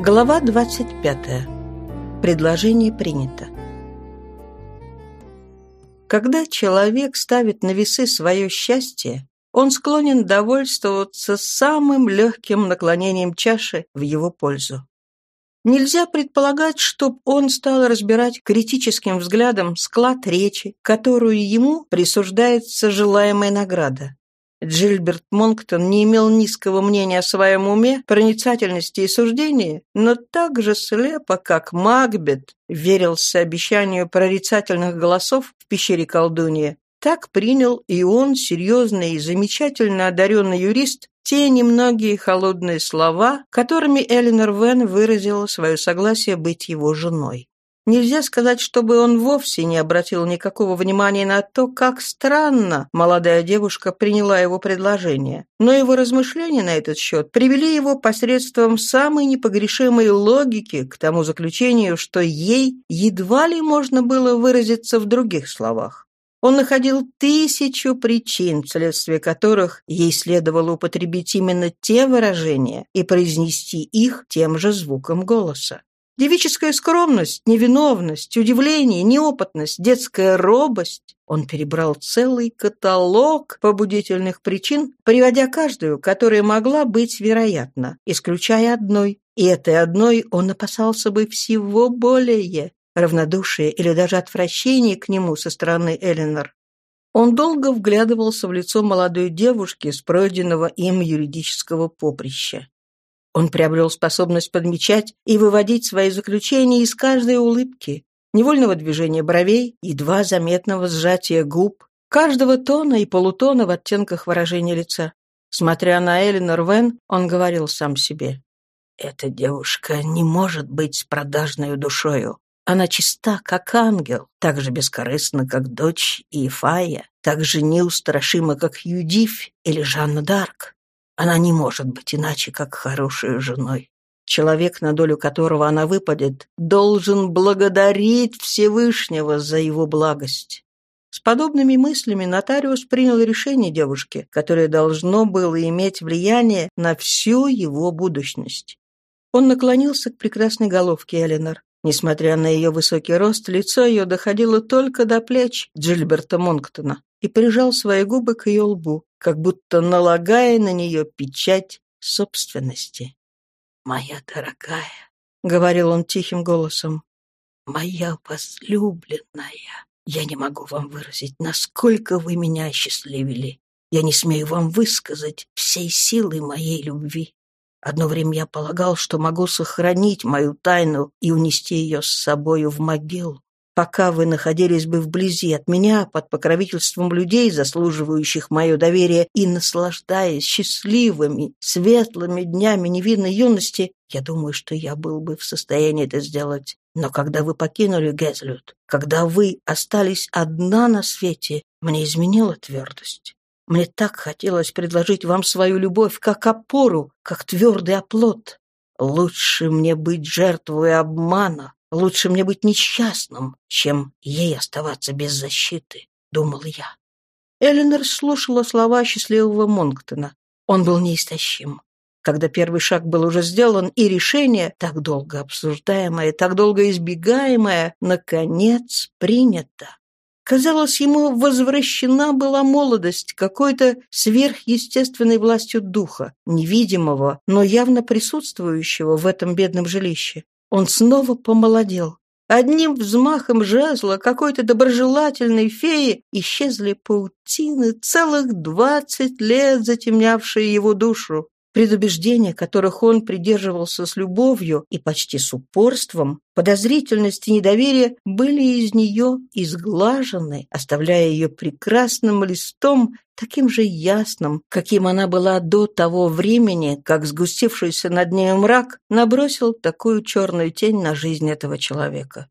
Глава 25. Предложение принято. Когда человек ставит на весы свое счастье, он склонен довольствоваться самым легким наклонением чаши в его пользу. Нельзя предполагать, чтоб он стал разбирать критическим взглядом склад речи, которую ему присуждается желаемая награда. Джильберт Монктон не имел низкого мнения о своем уме, проницательности и суждении, но так же слепо, как Макбет верился обещанию прорицательных голосов в пещере колдуньи, так принял и он, серьезный и замечательно одаренный юрист, те немногие холодные слова, которыми Эленор Вен выразила свое согласие быть его женой. Нельзя сказать, чтобы он вовсе не обратил никакого внимания на то, как странно молодая девушка приняла его предложение. Но его размышления на этот счет привели его посредством самой непогрешимой логики к тому заключению, что ей едва ли можно было выразиться в других словах. Он находил тысячу причин, вследствие которых ей следовало употребить именно те выражения и произнести их тем же звуком голоса. Девическая скромность, невиновность, удивление, неопытность, детская робость. Он перебрал целый каталог побудительных причин, приводя каждую, которая могла быть вероятна, исключая одной. И этой одной он опасался бы всего более равнодушие или даже отвращение к нему со стороны Эленор. Он долго вглядывался в лицо молодой девушки с пройденного им юридического поприща. Он приобрел способность подмечать и выводить свои заключения из каждой улыбки, невольного движения бровей, едва заметного сжатия губ, каждого тона и полутона в оттенках выражения лица. Смотря на Эленор Вен, он говорил сам себе. «Эта девушка не может быть с продажной душою. Она чиста, как ангел, так же бескорыстна, как дочь Иефая, так же неустрашима, как Юдифь или Жанна Дарк. Она не может быть иначе, как хорошей женой. Человек, на долю которого она выпадет, должен благодарить Всевышнего за его благость. С подобными мыслями нотариус принял решение девушки, которое должно было иметь влияние на всю его будущность. Он наклонился к прекрасной головке Эленор. Несмотря на ее высокий рост, лицо ее доходило только до плеч Джильберта Монктона и прижал свои губы к ее лбу как будто налагая на нее печать собственности. «Моя дорогая», — говорил он тихим голосом, — «моя возлюбленная, я не могу вам выразить, насколько вы меня осчастливили. Я не смею вам высказать всей силы моей любви. Одно время я полагал, что могу сохранить мою тайну и унести ее с собою в могилу пока вы находились бы вблизи от меня, под покровительством людей, заслуживающих мое доверие, и наслаждаясь счастливыми, светлыми днями невинной юности, я думаю, что я был бы в состоянии это сделать. Но когда вы покинули Гезлют, когда вы остались одна на свете, мне изменила твердость. Мне так хотелось предложить вам свою любовь как опору, как твердый оплот. Лучше мне быть жертвой обмана, Лучше мне быть несчастным, чем ей оставаться без защиты, думал я. Эленор слушала слова счастливого Монктона. Он был неистощим. Когда первый шаг был уже сделан, и решение, так долго обсуждаемое, так долго избегаемое, наконец принято. Казалось, ему возвращена была молодость какой-то сверхъестественной властью духа, невидимого, но явно присутствующего в этом бедном жилище. Он снова помолодел. Одним взмахом жезла какой-то доброжелательной феи исчезли паутины, целых двадцать лет затемнявшие его душу. Предубеждения, которых он придерживался с любовью и почти с упорством, подозрительность и недоверие были из нее изглажены, оставляя ее прекрасным листом, таким же ясным, каким она была до того времени, как сгустившийся над ней мрак набросил такую черную тень на жизнь этого человека.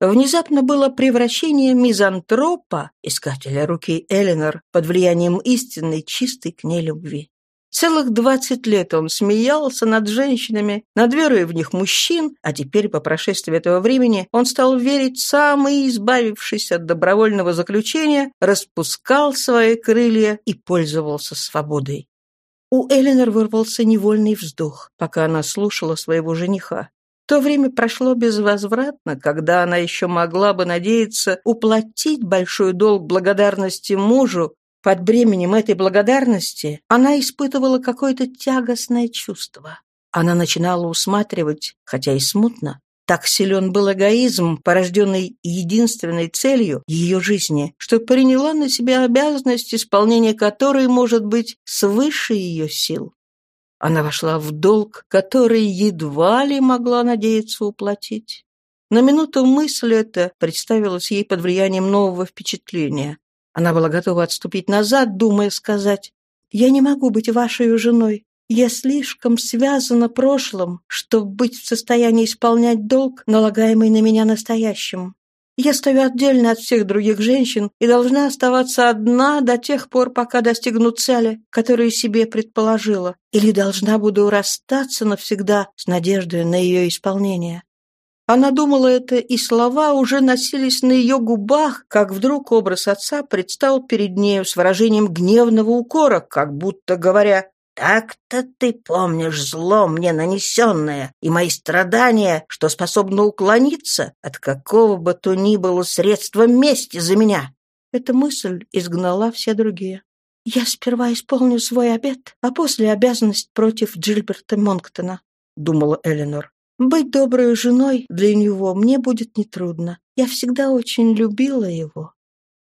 Внезапно было превращение мизантропа, искателя руки Эленор, под влиянием истинной чистой к ней любви. Целых двадцать лет он смеялся над женщинами, над верой в них мужчин, а теперь, по прошествии этого времени, он стал верить сам и, избавившись от добровольного заключения, распускал свои крылья и пользовался свободой. У Эленор вырвался невольный вздох, пока она слушала своего жениха. То время прошло безвозвратно, когда она еще могла бы надеяться уплатить большой долг благодарности мужу. Под бременем этой благодарности она испытывала какое-то тягостное чувство. Она начинала усматривать, хотя и смутно, так силен был эгоизм, порожденный единственной целью ее жизни, что приняла на себя обязанность, исполнения которой может быть свыше ее сил. Она вошла в долг, который едва ли могла надеяться уплатить. На минуту мысль эта представилась ей под влиянием нового впечатления. Она была готова отступить назад, думая сказать «Я не могу быть вашей женой. Я слишком связана прошлым, чтобы быть в состоянии исполнять долг, налагаемый на меня настоящим. Я стою отдельно от всех других женщин и должна оставаться одна до тех пор, пока достигну цели, которую себе предположила, или должна буду расстаться навсегда с надеждой на ее исполнение. Она думала это, и слова уже носились на ее губах, как вдруг образ отца предстал перед нею с выражением гневного укора, как будто говоря так-то ты помнишь зло мне нанесенное и мои страдания, что способно уклониться от какого бы то ни было средства мести за меня. Эта мысль изгнала все другие. «Я сперва исполню свой обет, а после обязанность против Джильберта Монктона», — думала Эленор. «Быть доброй женой для него мне будет нетрудно. Я всегда очень любила его.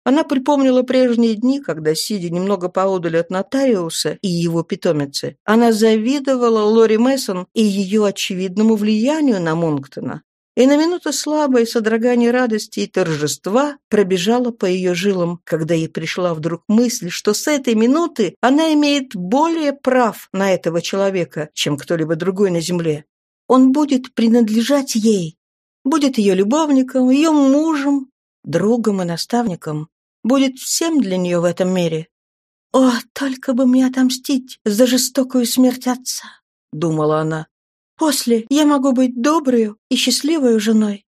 Она припомнила прежние дни, когда, сидя немного поодаль от нотариуса и его питомицы, она завидовала Лори Мессон и ее очевидному влиянию на Монктона. И на минуту слабое содрогание радости и торжества пробежало по ее жилам, когда ей пришла вдруг мысль, что с этой минуты она имеет более прав на этого человека, чем кто-либо другой на земле. Он будет принадлежать ей, будет ее любовником, ее мужем, другом и наставником будет всем для нее в этом мире. «О, только бы мне отомстить за жестокую смерть отца!» — думала она. «После я могу быть добрую и счастливой женой».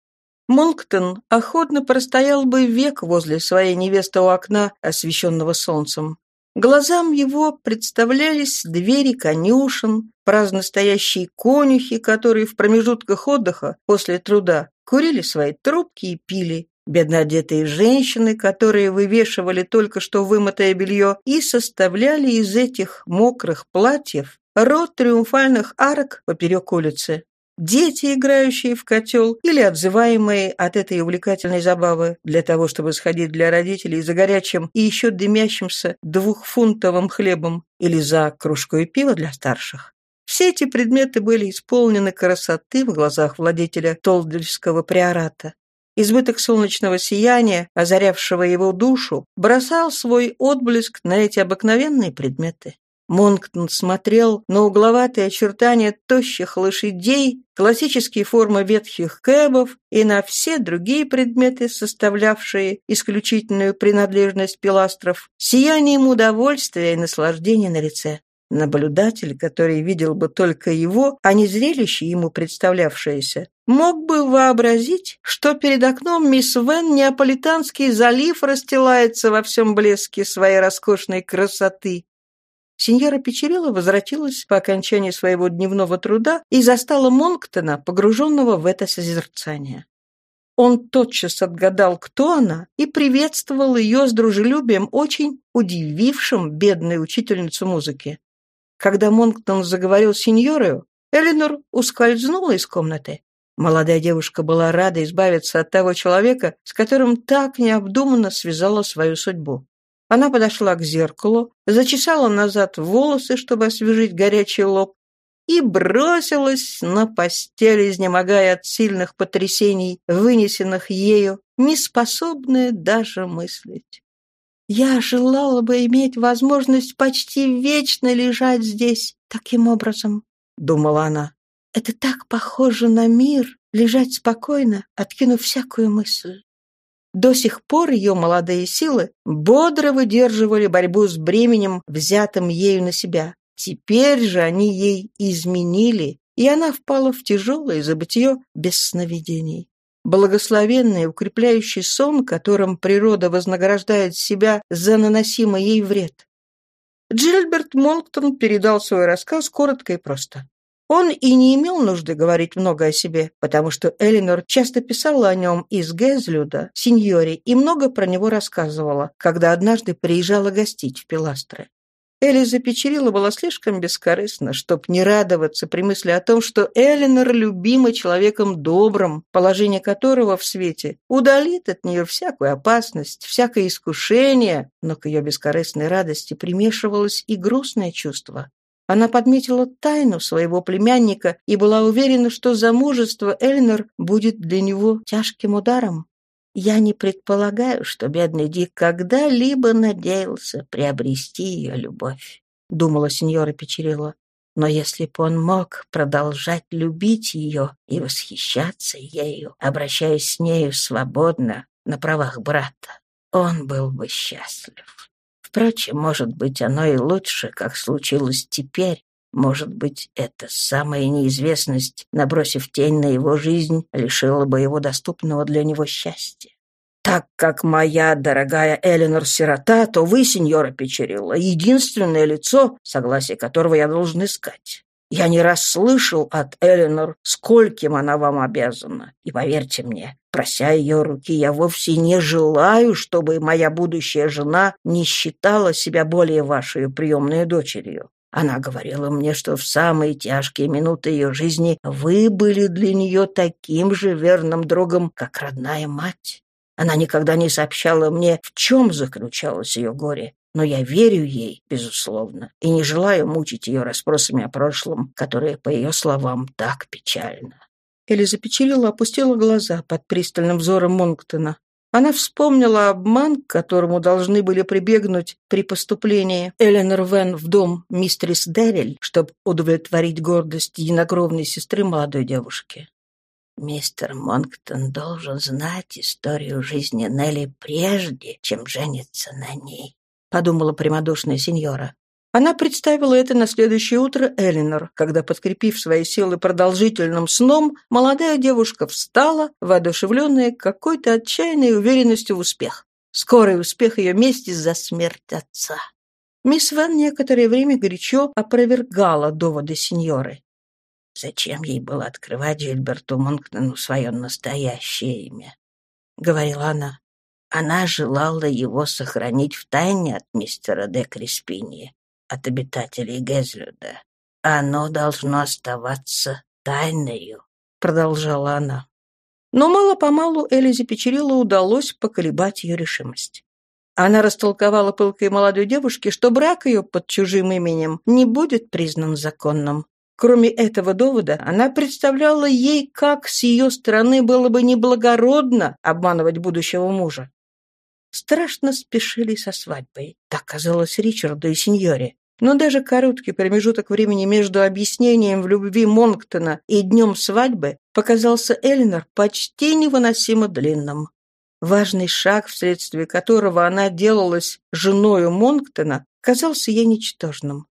Монктон охотно простоял бы век возле своей невесты у окна, освещенного солнцем. Глазам его представлялись двери конюшен, праздно стоящие конюхи, которые в промежутках отдыха после труда курили свои трубки и пили, бедно одетые женщины, которые вывешивали только что вымытое белье и составляли из этих мокрых платьев рот триумфальных арок поперек улицы. Дети, играющие в котел или отзываемые от этой увлекательной забавы для того, чтобы сходить для родителей за горячим и еще дымящимся двухфунтовым хлебом или за кружкой пива для старших. Все эти предметы были исполнены красоты в глазах владетеля Толдельского приората. Избыток солнечного сияния, озарявшего его душу, бросал свой отблеск на эти обыкновенные предметы. Монктон смотрел на угловатые очертания тощих лошадей, классические формы ветхих кэбов и на все другие предметы, составлявшие исключительную принадлежность пиластров, сиянием удовольствия и наслаждения на лице. Наблюдатель, который видел бы только его, а не зрелище ему представлявшееся, мог бы вообразить, что перед окном мисс Вен Неаполитанский залив расстилается во всем блеске своей роскошной красоты. Синьора Печерила возвратилась по окончании своего дневного труда и застала Монктона, погруженного в это созерцание. Он тотчас отгадал, кто она, и приветствовал ее с дружелюбием, очень удивившим бедную учительницу музыки. Когда Монктон заговорил с сеньорою, Эленор ускользнула из комнаты. Молодая девушка была рада избавиться от того человека, с которым так необдуманно связала свою судьбу. Она подошла к зеркалу, зачесала назад волосы, чтобы освежить горячий лоб, и бросилась на постель, изнемогая от сильных потрясений, вынесенных ею, неспособная даже мыслить. Я желала бы иметь возможность почти вечно лежать здесь таким образом, — думала она. Это так похоже на мир, лежать спокойно, откинув всякую мысль. До сих пор ее молодые силы бодро выдерживали борьбу с бременем, взятым ею на себя. Теперь же они ей изменили, и она впала в тяжелое забытье без сновидений благословенный укрепляющий сон, которым природа вознаграждает себя за наносимый ей вред. Джильберт Монктон передал свой рассказ коротко и просто. Он и не имел нужды говорить много о себе, потому что Элинор часто писала о нем из Гезлюда, сеньоре, и много про него рассказывала, когда однажды приезжала гостить в Пиластры. Элиза Печерила была слишком бескорыстна, чтоб не радоваться при мысли о том, что Элинор любима человеком добрым, положение которого в свете удалит от нее всякую опасность, всякое искушение, но к ее бескорыстной радости примешивалось и грустное чувство. Она подметила тайну своего племянника и была уверена, что замужество Эльнер будет для него тяжким ударом. Я не предполагаю, что бедный Дик когда-либо надеялся приобрести ее любовь, думала сеньора Печерила. Но если бы он мог продолжать любить ее и восхищаться ею, обращаясь с нею свободно, на правах брата, он был бы счастлив. Впрочем, может быть, оно и лучше, как случилось теперь. Может быть, эта самая неизвестность, набросив тень на его жизнь, лишила бы его доступного для него счастья. Так как моя дорогая Эленор сирота, то вы, сеньора Печерилла, единственное лицо, согласие которого я должен искать. Я не раз слышал от Эленор, скольким она вам обязана. И поверьте мне, прося ее руки, я вовсе не желаю, чтобы моя будущая жена не считала себя более вашей приемной дочерью. Она говорила мне, что в самые тяжкие минуты ее жизни вы были для нее таким же верным другом, как родная мать. Она никогда не сообщала мне, в чем заключалось ее горе, но я верю ей, безусловно, и не желаю мучить ее расспросами о прошлом, которое, по ее словам, так печально». Элиза Печерила опустила глаза под пристальным взором Монктона. Она вспомнила обман, к которому должны были прибегнуть при поступлении Эленор Вен в дом мистерис Дерриль, чтобы удовлетворить гордость единокровной сестры молодой девушки. Мистер Монктон должен знать историю жизни Нелли прежде, чем жениться на ней подумала прямодушная сеньора. Она представила это на следующее утро Элинор, когда, подкрепив свои силы продолжительным сном, молодая девушка встала, воодушевленная какой-то отчаянной уверенностью в успех. Скорый успех ее мести за смерть отца. Мисс Ван некоторое время горячо опровергала доводы сеньоры. Зачем ей было открывать Жильберту Монктону свое настоящее имя? — говорила она. Она желала его сохранить в тайне от мистера де Криспини, от обитателей Гезлюда. Оно должно оставаться тайною, продолжала она. Но мало-помалу Элизе Печерилу удалось поколебать ее решимость. Она растолковала пылкой молодой девушке, что брак ее под чужим именем не будет признан законным. Кроме этого довода, она представляла ей, как с ее стороны было бы неблагородно обманывать будущего мужа страшно спешили со свадьбой. Так казалось Ричарду и сеньоре. Но даже короткий промежуток времени между объяснением в любви Монктона и днем свадьбы показался Элинор почти невыносимо длинным. Важный шаг, вследствие которого она делалась женою Монктона, казался ей ничтожным.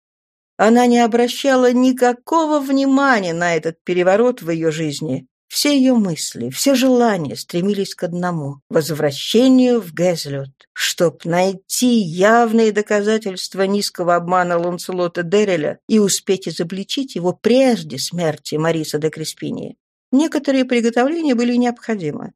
Она не обращала никакого внимания на этот переворот в ее жизни, все ее мысли, все желания стремились к одному — возвращению в Гэзлют, чтоб найти явные доказательства низкого обмана Ланселота Дерреля и успеть изобличить его прежде смерти Мариса де Креспини. Некоторые приготовления были необходимы.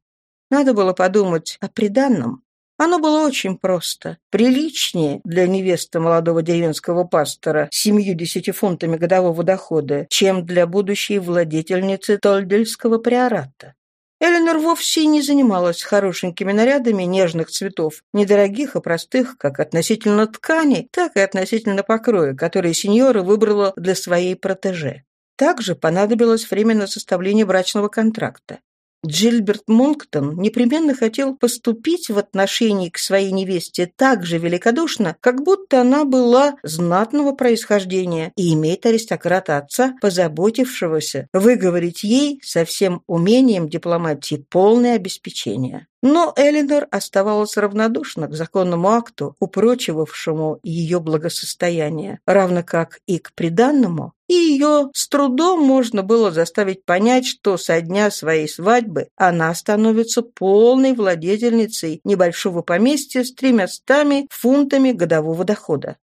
Надо было подумать о приданном, оно было очень просто. Приличнее для невесты молодого деревенского пастора с семью-десяти фунтами годового дохода, чем для будущей владетельницы Тольдельского приората. Эленор вовсе не занималась хорошенькими нарядами нежных цветов, недорогих и простых, как относительно ткани, так и относительно покроя, которые сеньора выбрала для своей протеже. Также понадобилось время на составление брачного контракта. Джильберт Монктон непременно хотел поступить в отношении к своей невесте так же великодушно, как будто она была знатного происхождения и имеет аристократа отца, позаботившегося выговорить ей со всем умением дипломатии полное обеспечение. Но Элинор оставалась равнодушна к законному акту, упрочивавшему ее благосостояние, равно как и к приданному, и ее с трудом можно было заставить понять, что со дня своей свадьбы она становится полной владетельницей небольшого поместья с тремястами фунтами годового дохода.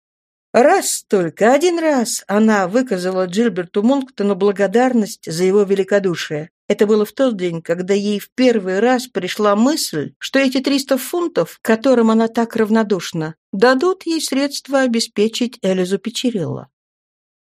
Раз только, один раз она выказала Джильберту Монктону благодарность за его великодушие. Это было в тот день, когда ей в первый раз пришла мысль, что эти 300 фунтов, которым она так равнодушна, дадут ей средства обеспечить Элизу Печерилла.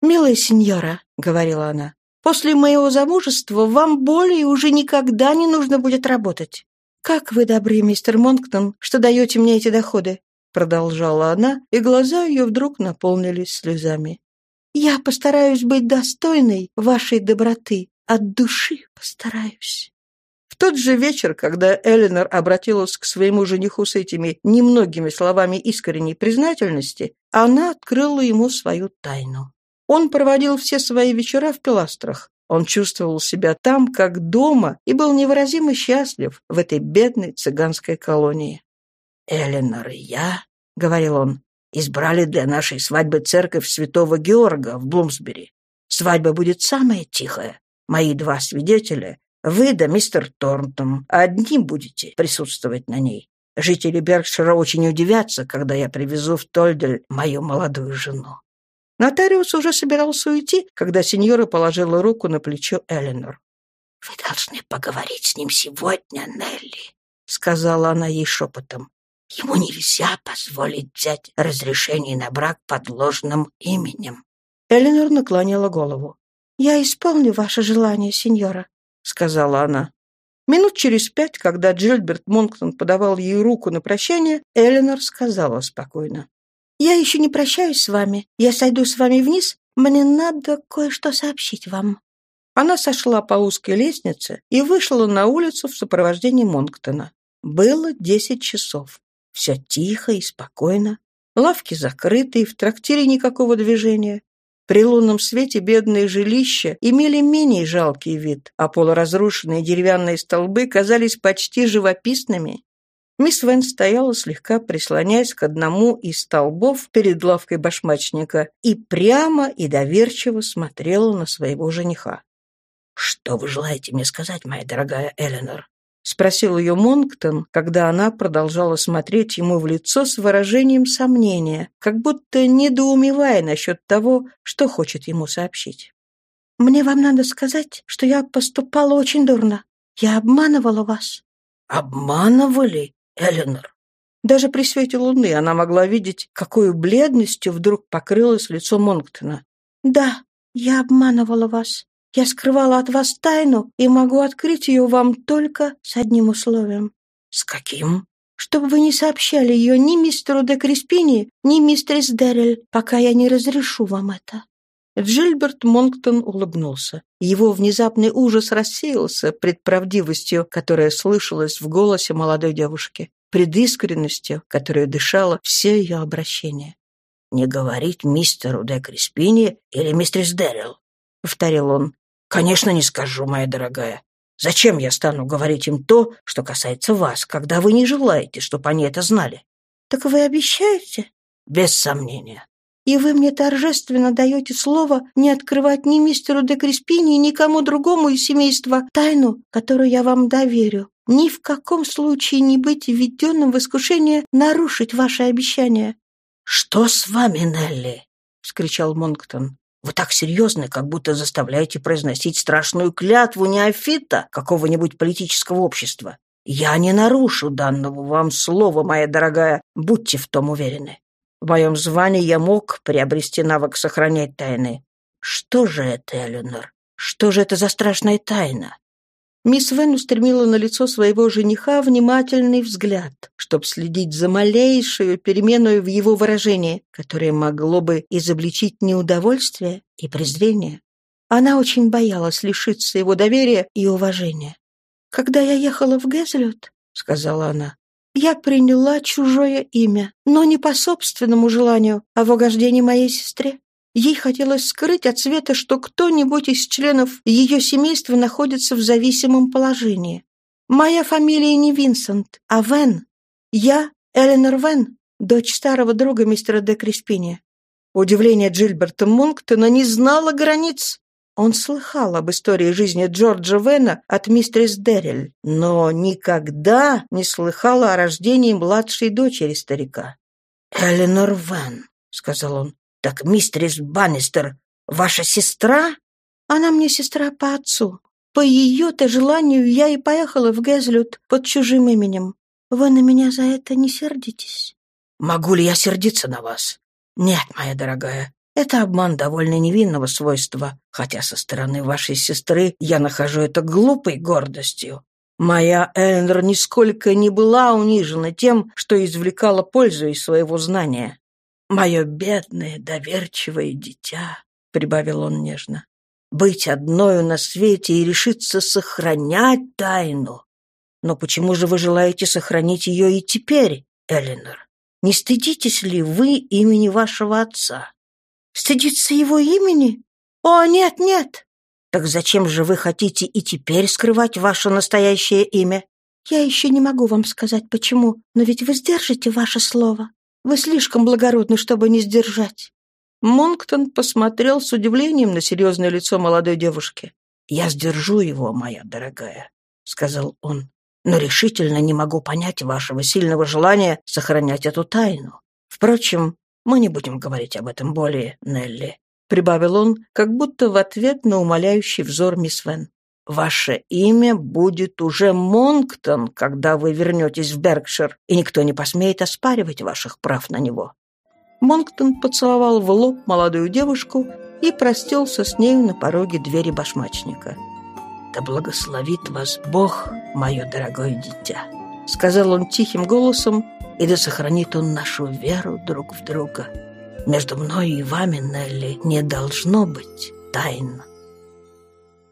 «Милая сеньора», — говорила она, — «после моего замужества вам более уже никогда не нужно будет работать. Как вы добры, мистер Монктон, что даете мне эти доходы», — продолжала она, и глаза ее вдруг наполнились слезами. «Я постараюсь быть достойной вашей доброты, от души постараюсь». В тот же вечер, когда Эленор обратилась к своему жениху с этими немногими словами искренней признательности, она открыла ему свою тайну. Он проводил все свои вечера в пиластрах. Он чувствовал себя там, как дома, и был невыразимо счастлив в этой бедной цыганской колонии. «Эленор и я», — говорил он, — «избрали для нашей свадьбы церковь святого Георга в Блумсбери. Свадьба будет самая тихая. Мои два свидетеля, вы да мистер Торнтон, одни будете присутствовать на ней. Жители Бергшира очень удивятся, когда я привезу в Тольдель мою молодую жену. Нотариус уже собирался уйти, когда сеньора положила руку на плечо Эленор. «Вы должны поговорить с ним сегодня, Нелли», — сказала она ей шепотом. «Ему нельзя позволить взять разрешение на брак под ложным именем». Эленор наклонила голову. «Я исполню ваше желание, сеньора», — сказала она. Минут через пять, когда Джильберт Монктон подавал ей руку на прощание, Эленор сказала спокойно. Я еще не прощаюсь с вами. Я сойду с вами вниз. Мне надо кое-что сообщить вам». Она сошла по узкой лестнице и вышла на улицу в сопровождении Монктона. Было десять часов. Все тихо и спокойно. Лавки закрыты, и в трактире никакого движения. При лунном свете бедные жилища имели менее жалкий вид, а полуразрушенные деревянные столбы казались почти живописными. Мисс Вен стояла, слегка прислоняясь к одному из столбов перед лавкой башмачника и прямо и доверчиво смотрела на своего жениха. «Что вы желаете мне сказать, моя дорогая Эленор?» — спросил ее Монктон, когда она продолжала смотреть ему в лицо с выражением сомнения, как будто недоумевая насчет того, что хочет ему сообщить. «Мне вам надо сказать, что я поступала очень дурно. Я обманывала вас». «Обманывали?» Эленор. Даже при свете луны она могла видеть, какой бледностью вдруг покрылось лицо Монктона. «Да, я обманывала вас. Я скрывала от вас тайну и могу открыть ее вам только с одним условием». «С каким?» «Чтобы вы не сообщали ее ни мистеру де Криспини, ни мистерис Деррель, пока я не разрешу вам это». Джильберт Монктон улыбнулся. Его внезапный ужас рассеялся пред правдивостью, которая слышалась в голосе молодой девушки, пред искренностью, которая дышала все ее обращения. «Не говорить мистеру де Криспини или мистерс Дэрил», — повторил он. «Конечно, не скажу, моя дорогая. Зачем я стану говорить им то, что касается вас, когда вы не желаете, чтобы они это знали?» «Так вы обещаете?» «Без сомнения. И вы мне торжественно даете слово не открывать ни мистеру де Криспини, ни кому другому из семейства тайну, которую я вам доверю. Ни в каком случае не быть введенным в искушение нарушить ваше обещание». «Что с вами, Нелли?» — вскричал Монктон. «Вы так серьезны, как будто заставляете произносить страшную клятву неофита какого-нибудь политического общества. Я не нарушу данного вам слова, моя дорогая, будьте в том уверены. В моем звании я мог приобрести навык сохранять тайны. Что же это, Эленор? Что же это за страшная тайна? Мисс Вен устремила на лицо своего жениха внимательный взгляд, чтобы следить за малейшую переменой в его выражении, которое могло бы изобличить неудовольствие и презрение. Она очень боялась лишиться его доверия и уважения. «Когда я ехала в Гезлют, — сказала она, я приняла чужое имя, но не по собственному желанию, а в угождении моей сестре. Ей хотелось скрыть от света, что кто-нибудь из членов ее семейства находится в зависимом положении. Моя фамилия не Винсент, а Вен. Я Эленор Вен, дочь старого друга мистера де Криспини. Удивление Джильберта Монктона не знало границ. Он слыхал об истории жизни Джорджа Вена от мистерис Деррель, но никогда не слыхал о рождении младшей дочери старика. «Эленор Вен», — сказал он, — Так мистерис Баннистер ваша сестра?» «Она мне сестра по отцу. По ее-то желанию я и поехала в Гезлют под чужим именем. Вы на меня за это не сердитесь?» «Могу ли я сердиться на вас?» «Нет, моя дорогая, это обман довольно невинного свойства, хотя со стороны вашей сестры я нахожу это глупой гордостью. Моя Эльнер нисколько не была унижена тем, что извлекала пользу из своего знания. Мое бедное, доверчивое дитя, — прибавил он нежно, — быть одною на свете и решиться сохранять тайну. Но почему же вы желаете сохранить ее и теперь, Элинор? Не стыдитесь ли вы имени вашего отца? Стыдиться его имени? О, нет, нет. Так зачем же вы хотите и теперь скрывать ваше настоящее имя? Я еще не могу вам сказать, почему, но ведь вы сдержите ваше слово. Вы слишком благородны, чтобы не сдержать. Монктон посмотрел с удивлением на серьезное лицо молодой девушки. «Я сдержу его, моя дорогая», — сказал он, «но решительно не могу понять вашего сильного желания сохранять эту тайну. Впрочем, мы не будем говорить об этом более, Нелли», — прибавил он, как будто в ответ на умоляющий взор мисс Вен. «Ваше имя будет уже Монктон, когда вы вернетесь в Беркшир, и никто не посмеет оспаривать ваших прав на него». Монктон поцеловал в лоб молодую девушку и простился с нею на пороге двери башмачника. «Да благословит вас Бог, мое дорогое дитя», — сказал он тихим голосом, и да сохранит он нашу веру друг в друга. Между мной и вами, Нелли, не должно быть тайн.